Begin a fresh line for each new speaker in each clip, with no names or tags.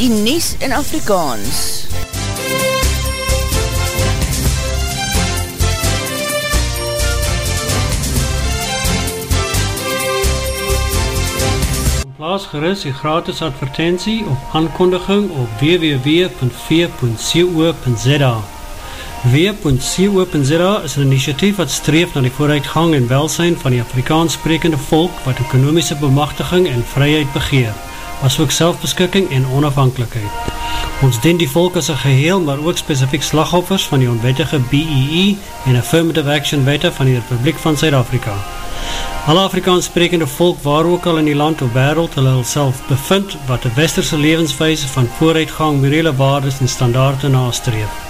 die Nes in Afrikaans.
Plaas gerust die gratis advertentie op aankondiging op www.v.co.za W.co.za is een initiatief wat streef na die vooruitgang en welsijn van die Afrikaans sprekende volk wat ekonomische bemachtiging en vryheid begeer as ook selfbeskikking en onafhankelijkheid. Ons dien die volk as een geheel, maar ook specifiek slagoffers van die onwettige BEE e en Affirmative Action Wette van die Republiek van Zuid-Afrika. Alle Afrikaans sprekende volk waar ook al in die land of wereld hulle self bevind wat de westerse levenswijze van vooruitgang, morele waardes en standaarde naastreef.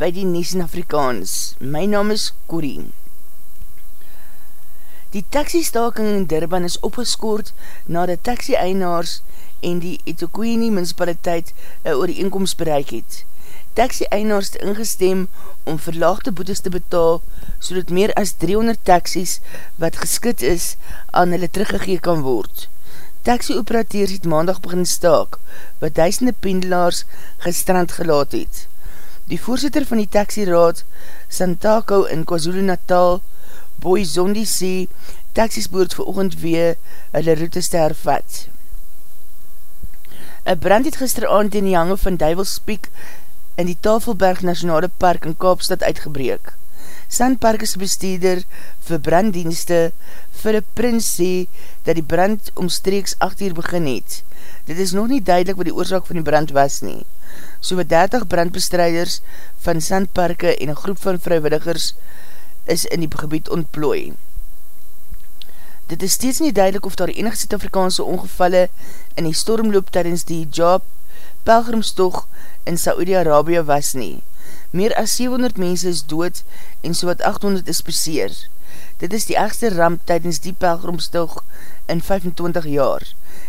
by die Nies in Afrikaans. My naam is Corrie. Die taxistaking in Durban is opgeskoord na die taxi-einaars en die Etokwini municipaliteit een ooreenkomst bereik het. Taxi-einaars het ingestem om verlaagde boetes te betaal so dat meer as 300 taxis wat geskit is aan hulle teruggegee kan word. Taxi-operateurs het maandag begin staak wat duisende pendelaars gestrand gelaat het. Die voorzitter van die taxi-raad Santako in KwaZulu-Natal Boy Zondi sê, taxis boord vir oogend weer hulle routes te hervat. Een brand het gisteravond in die hange van Duivelspiek in die Tafelberg Nationale Park in Kaapstad uitgebreek. Sandpark is bestuurder vir branddienste Philip Prins sê dat die brand omstreeks 8 uur begin het. Dit is nog nie duidelik wat die oorzaak van die brand was nie. So wat 30 brandbestrijders van Sandparke en een groep van vrijwilligers is in die gebied ontplooi. Dit is steeds nie duidelik of daar enige Zuid-Afrikaanse ongevalle in die stormloop tydens die job pelgrimstog in Saoedi-Arabia was nie. Meer as 700 mense is dood en so wat 800 is beseer. Dit is die ergste ramp tydens die pelgrimstog in 25 jaar.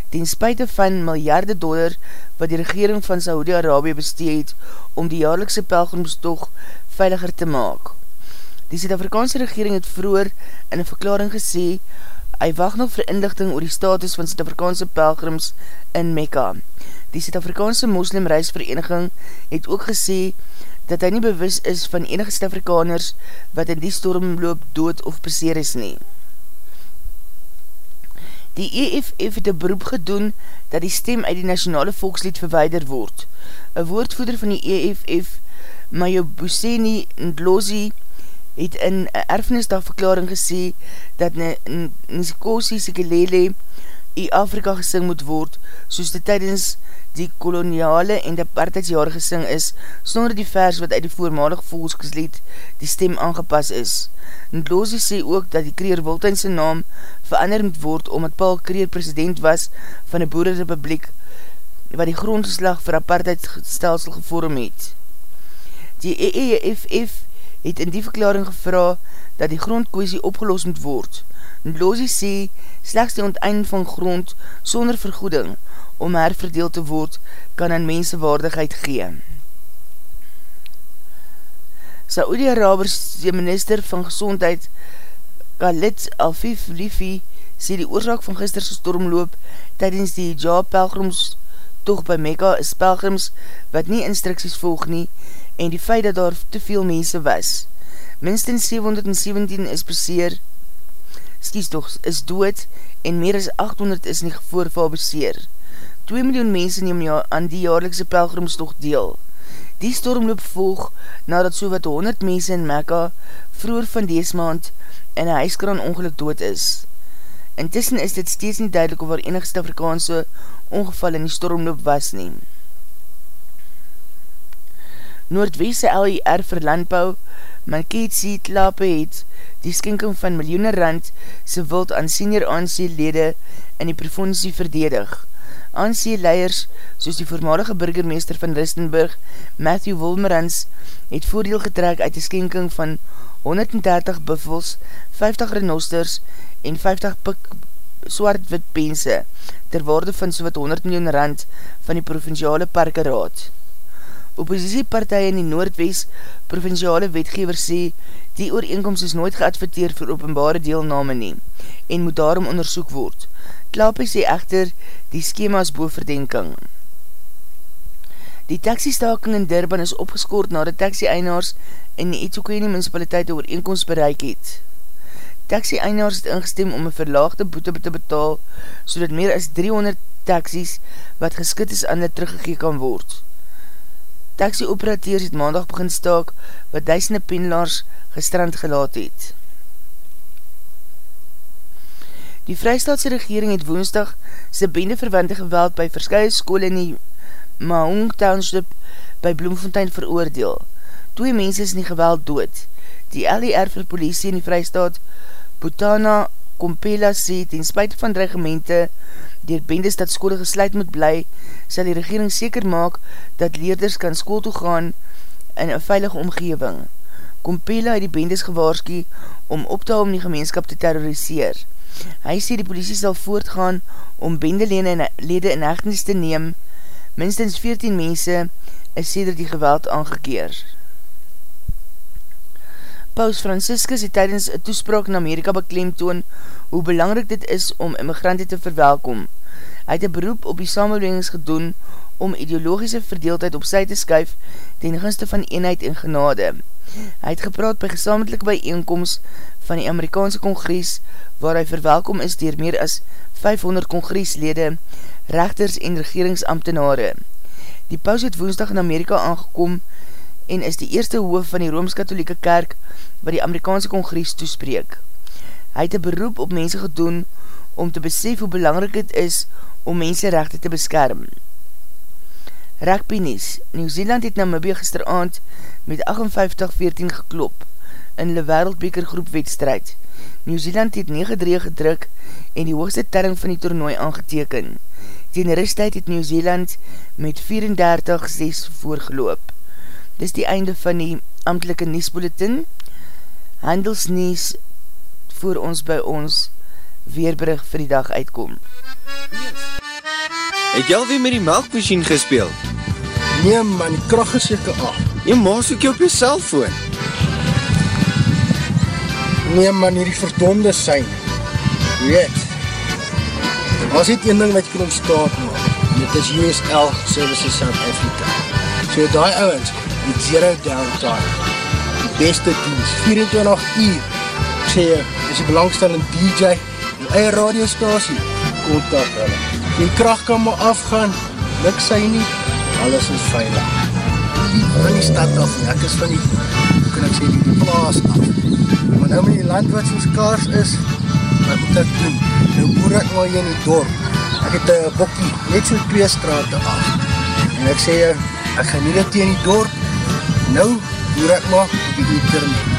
Ten spuite van miljarde dollar wat die regering van Saoedi-Arabia besteed om die jaarlikse pelgrimstog veiliger te maak. Die Zuid-Afrikaanse regering het vroeger in een verklaring gesê, hy wacht nog vir inlichting oor die status van Zuid-Afrikaanse pelgrims in Mekka. Die Zuid-Afrikaanse moslimreisvereniging het ook gesê, dat hy nie bewus is van enige Zuid-Afrikaners wat in die stormloop dood of beseer is nie. Die EFF het een beroep gedoen dat die stem uit die nationale volkslied verweider word. Een woordvoeder van die EFF, Mayobuseni Ndlozi, het in een erfenisdagverklaring gesê dat Nisikosi Sikelele i Afrika gesing moet word, soos dit tydens die koloniale en die apartheidsjaar gesing is, sonder die vers wat uit die voormalig volksgeslied die stem aangepas is. Ndlozi sê ook dat die Kreer Wiltuinse naam verander moet word omdat Paul Kreer president was van die Boerderrepubliek wat die grondgeslag vir apartheidsstelsel gevorm het. Die EEFF het in die verklaring gevra dat die grondkoesie opgelos moet word. Ndlozi sê, slechts die onteinde van grond sonder vergoeding om herverdeel te word, kan aan mensenwaardigheid gee. Saoedi-Arabers minister van gezondheid Khalid Alfif Lifi sê die oorzaak van gisterse stormloop tydens die hijab pelgrims toch by Mekka is pelgrims wat nie instructies volg nie en die feit dat daar te veel mense was. Minstens 717 is beseer, skies toch, is dood en meer as 800 is nie voorval beseer. 2 miljoen mense neem ja aan die jaarlikse pelgrimstocht deel. Die stormloop volg nadat so wat 100 mense in Mekka vroer van dees maand in een huiskraan ongeluk dood is. Intussen is dit steeds nie duidelik of waar enigste Afrikaanse ongeval in die stormloop was neem. Noordwese LIR vir landbou, Manketsi Tlape het die skinking van miljoene rand se wild aan senior ANC lede in die provincie verdedig. ANC-leiers, soos die voormalige burgermeester van Ristenburg, Matthew Wolmerans, het voordeel getrek uit die skenking van 130 buffels, 50 renosters en 50 pik swart-wit pense, ter waarde van sowat 100 miljoen rand van die provinciale parke raad. Oppositiepartij in die Noordwest provinciale wetgever sê, die ooreenkomst is nooit geadverteer vir openbare deelname nie en moet daarom onderzoek word. Klapie sê echter die schema's boverdenking. Die taxistaking in Durban is opgeskoord na die taxi-einaars in die Etsokweni municipaliteit ooreenkomst bereik het. Taxi-einaars het ingestem om een verlaagde boete te betaal, so meer as 300 taxis wat geskit is aan dit teruggegee kan word. Taxi-operateurs het maandag begin staak wat duisende pendelaars gestrand gelaat het. Die Vrystaatse regering het woensdag sy bende verwante geweld by verskye skole in die Mahong Township by Bloemfontein veroordeel. Twee mense is in die geweld dood. Die LER vir politie in die Vrystaat, Botana Kompela sê, ten spuit van dreigemente, dier bendes dat skole gesluit moet bly, sal die regering seker maak dat leerders kan school toe gaan in een veilige omgeving. Kompela het die bendes gewaarski om op te hou om die gemeenskap te terroriseer. Hy sê die politie sal voortgaan om bendelede in hechtenis te neem. Minstens 14 mense is sêder die geweld aangekeer. Paus Franciscus het tydens een toespraak in Amerika beklemtoon hoe belangrijk dit is om immigrante te verwelkom. Hy het een beroep op die samenlewings gedoen om ideologische verdeeldheid op sy te skuif ten gunste van eenheid en genade. Hy het gepraat by gesamentlik bijeenkomst van die Amerikaanse Kongres waar hy verwelkom is dier meer as 500 Kongreslede, rechters en regeringsambtenare. Die paus het woensdag in Amerika aangekom is die eerste hoof van die Rooms-Katholieke Kerk wat die Amerikaanse Kongres toespreek. Hy het een beroep op mense gedoen om te besef hoe belangrijk het is om mensenrechte te beskerm. Rugby Nies Nieuw-Zeeland het Namibia gisteravond met 58-14 geklop in hulle wereldbekergroep wedstrijd. Nieuw-Zeeland het 9-3 gedruk en die hoogste term van die toernooi aangeteken. Ten rustheid het Nieuw-Zeeland met 34-6 voorgeloop. Dis die einde van die amtelike Niesbulletin. Handelsnies voor ons by ons weerbrug vir die dag uitkom.
Het jy alweer met die melkmachine gespeeld?
Nee man, die kracht is jyke af.
Jy maas ook jy op jy cellfoon.
Nee man, hierdie verdonde sein. Weet, as dit een ding wat jy kan ontstaan maak, dit is USL Services South Africa. So die ouwens, met zero downtime, die beste dienst, 24 uur, ek sê jy, is die belangstellende DJ, die eie radiostasie, kontak hulle. Die kracht kan maar afgaan, niks sy nie, alles is veilig. Die van die stad af, ek is van die, hoe kan ek sê, die plaas af. Maar nou met die land wat soos kaars is, wat moet ek doen? Nou boer ek maar hier in die dorp. Ek het een bokkie, net so twee straten af. En ek sê, ek gaan nie dit in die dorp. Nou boer ek maar op die internet.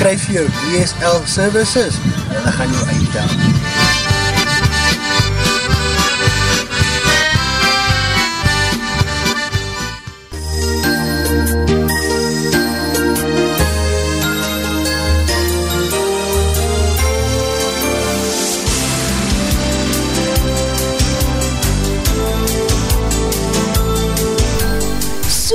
Kryf jou DSL services en dan gaan jou uitdaan.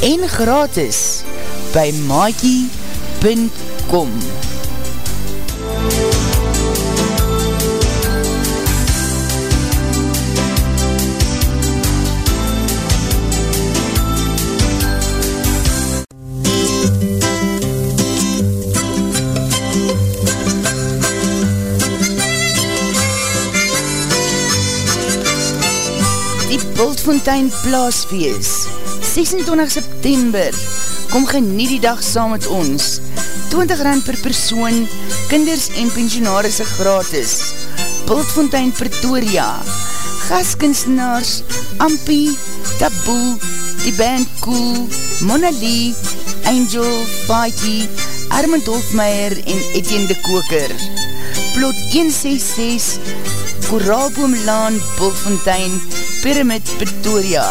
en gratis by maakie.com Bultfontein Plaasfeest 26 September. Kom genie die dag saam met ons. 20 rand per persoon Kinders en pensionarisse gratis. Bultfontein Pretoria. Gaskunstenaars Ampie, Taboe Die Band Cool Mona Lee Angel, Faitie Armand Hofmeyer en Etienne de Koker. Plot 166 Koraalboomlaan Bultfontein Pretoria Pyramid Pretoria.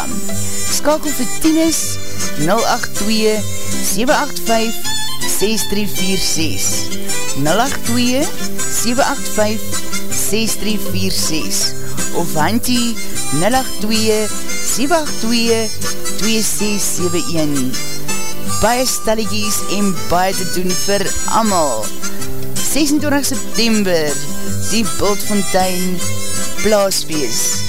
Skakel vir Tienis 082-785-6346 082-785-6346 of Hantie 082-782-2671 Baie stelligies en baie te doen vir amal. 26 September, die Bultfontein, Blaasfeest.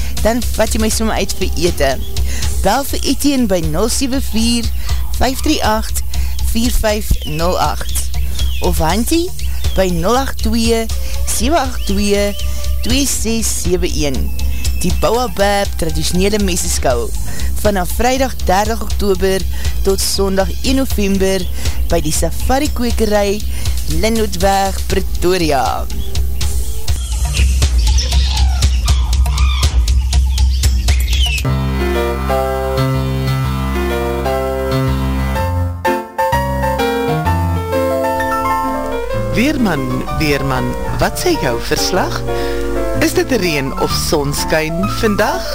dan vat jy my somme uit vir ete. Bel vir Etienne by 074-538-4508 of Hantie by 082-782-2671 Die Bouwabab traditionele meseskou vanaf vrijdag 30 oktober tot sondag 1 november by die safari kwekerij Linnootweg Pretoria.
Weerman, Weerman, wat sê jou verslag? Is dit reen of sonskyn vandag?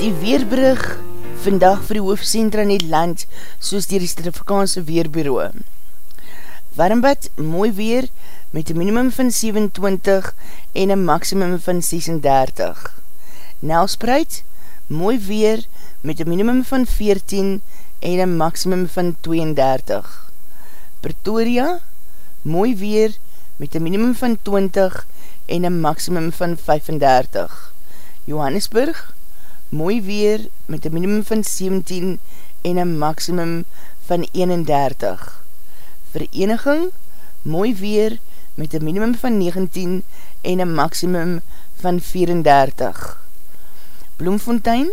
Die Weerbrug vandag vir die hoofdcentra in die land soos die Restafrikaanse Weerbureau. Warmbad, mooi weer met een minimum van 27 en een maximum van 36. Nelspreid, mooi weer met een minimum van 14 en en een maximum van 32. Pretoria, mooi weer met een minimum van 20 en een maximum van 35. Johannesburg, mooi weer met een minimum van 17 en een maximum van 31. Vereniging, mooi weer met een minimum van 19 en een maximum van 34. Bloemfontein,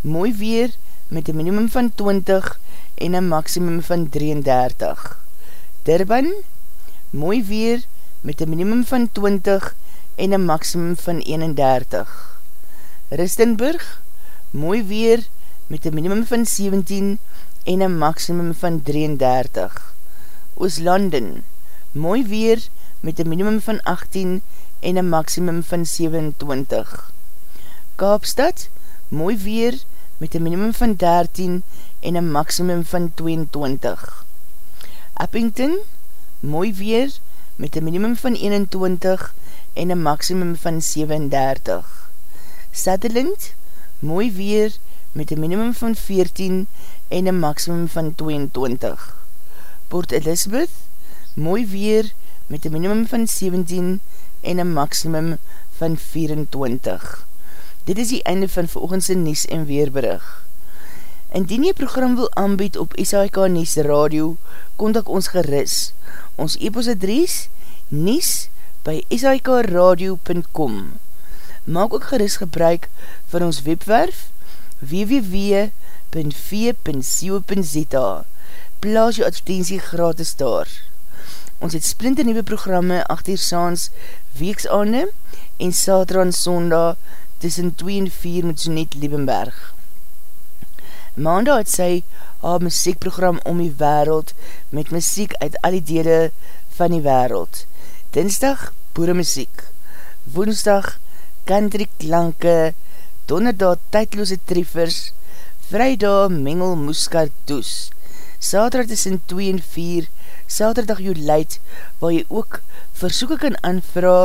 mooi weer met met een minimum van 20 en een maximum van 33. Durban, mooi weer met een minimum van 20 en een maximum van 31. Ristenburg, mooi weer met een minimum van 17 en een maximum van 33. Ooslanden, mooi weer met een minimum van 18 en een maximum van 27. Kaapstad, mooi weer met met een minimum van 13 en een maximum van 22. Uppington, mooi weer, met een minimum van 21 en een maximum van 37. Sutherland, mooi weer, met een minimum van 14 en een maximum van 22. Port Elizabeth, mooi weer met een minimum van 17 en een maximum van 24. Dit is die einde van volgendse Nies en Weerberig. Indien jy program wil aanbied op SHK Nies Radio, kontak ons geris. Ons e-post adres, nies by shkradio.com Maak ook geris gebruik van ons webwerf www.v.co.za Plaas jou advertentie gratis daar. Ons het splinte nieuwe programme achter saans weeksaande en sater aan sonda tussen 2 en 4 met Sonet Liebenberg. Maandag het sy haar muziekprogram om die wereld met muziek uit al die dele van die wereld. Dinsdag, boere muziek. Woensdag, country klanke, donderdag tydloose treffers, vrijdag mengel moeskar toes, saterdag tussen 2 en 4, saterdag jou leid, waar jy ook versoeken kan aanvra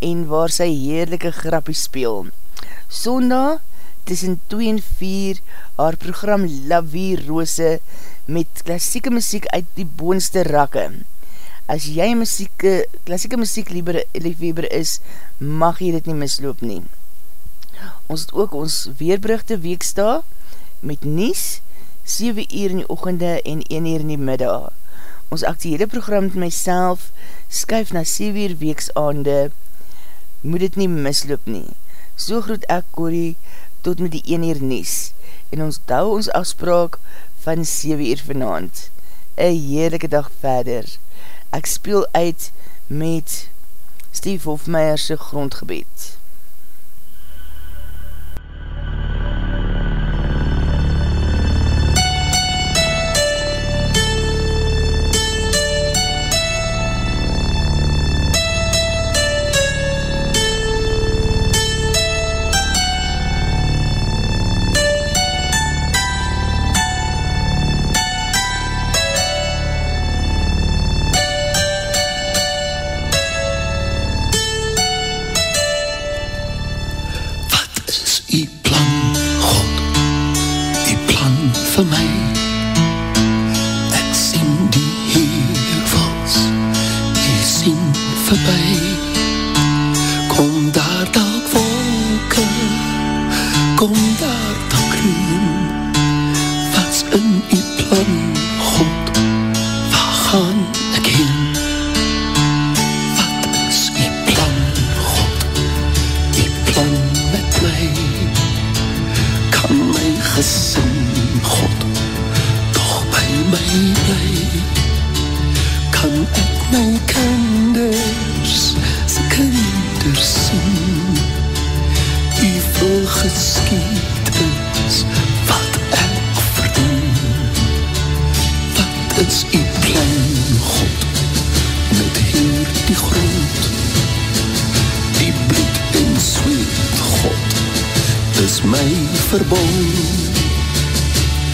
en waar sy heerlijke grappie speel. Sondag tussen 2 en 4, haar program La Vie Rose met klassieke muziek uit die boonste rakke. As jy muziek, klassieke muziek liefheber is, mag jy dit nie misloop nie. Ons het ook ons weerbrugte weeksta met Nies, 7 uur in die ochende en 1 uur in die middag. Ons actiehede program met myself skuif na 7 uur weeksaande, moet dit nie misloop nie. So groet ek Corrie tot met die 1 uur Nies en ons dou ons afspraak van 7 uur vanavond. Een heerlijke dag verder ek speel uit met Steve Hofmeierse grondgebied. wil
geskied is wat ek verdien. Wat is die plan, God, met hier die grond? Die bloed en zweet, God, is my verbond.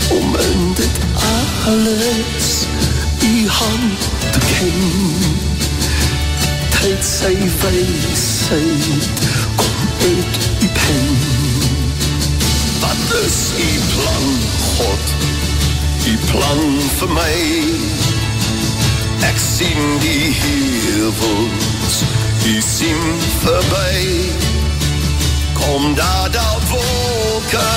Om in dit alles die hand te ken. Tyd sy weisheid, kom uit
is u plan, God, u plan vir my. Ek sien die hevels, u sien verby. Kom daar daar wolke,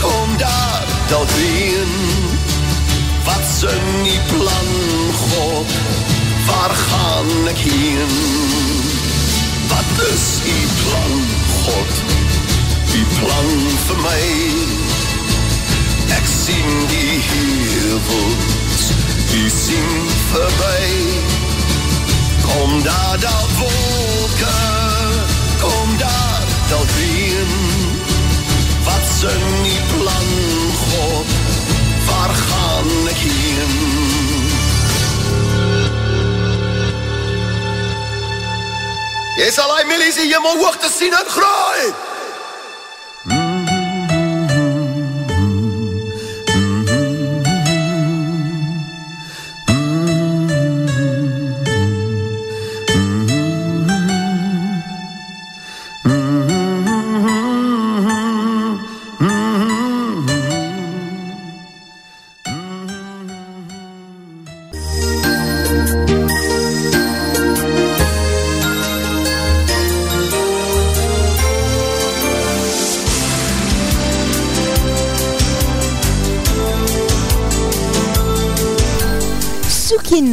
kom daar daar ween. Wat sin u plan, God, waar gaan ek heen? Wat is u plan, God, die plan vir my Ek sien die hevels, die sien verby Kom daar daar wolke, kom daar daar reen Wat sin die plan, God, waar gaan ek heen?
Jy
sal hy milies in jy maar hoog te sien en groei!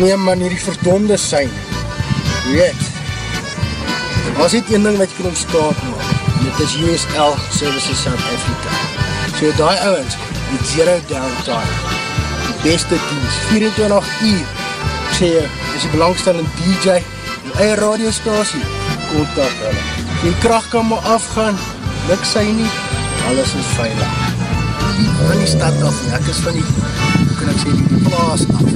Nee man, hier die verdonde sein. Weet, as dit een ding wat jy kan ontstaat maak, dit is USL Services South Africa. So die ouwens, die zero downtime, die beste dienst, 24 uur, ek sê jy, is die belangstellende DJ, die eie radiostasie, kontak hulle die kracht kan maar afgaan, luk sy nie, alles is veilig. Van die stad af, ek is van die, hoe kan ek sê, die plaas af.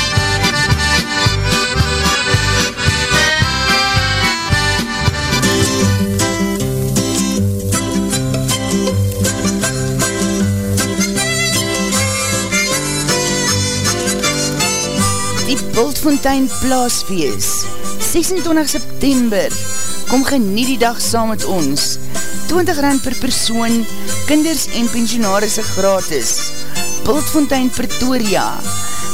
Bultfontein Plaasfeest 26 September. Kom genie die dag saam met ons. 20 rand per persoon Kinders en pensionarisse gratis. Bultfontein Pretoria.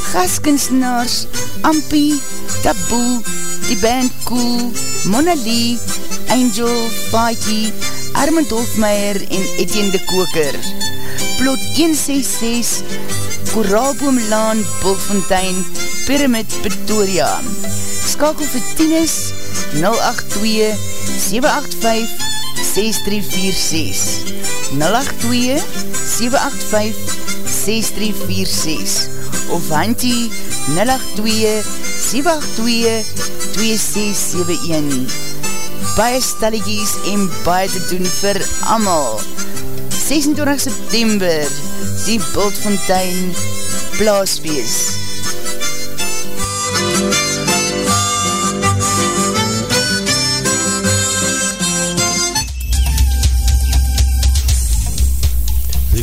Gaskunstenaars Ampi, Taboe Die Band Cool Mona Lee Angel, Paiki Armand Hofmeyer en Etienne de Koker. Plot 166 Koraalboomlaan Bultfontein Pyramid Pretoria. Skakel vir Tienis 082-785-6346 082-785-6346 of Hantie 082-782-2671 Baie stelligies en baie te doen vir amal. 26 September die Bultfontein Plaasfeest.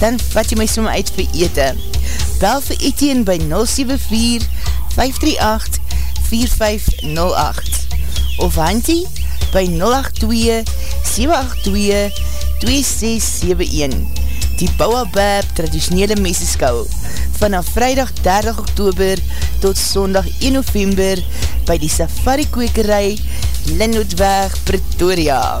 dan vat jy my som uit vir ete. Bel vir Etienne by 074-538-4508 of Hantie by 082-782-2671 Die Bouwabab traditionele meseskou vanaf vrijdag 30 oktober tot sondag 1 november by die safari kwekerij Linnootweg Pretoria.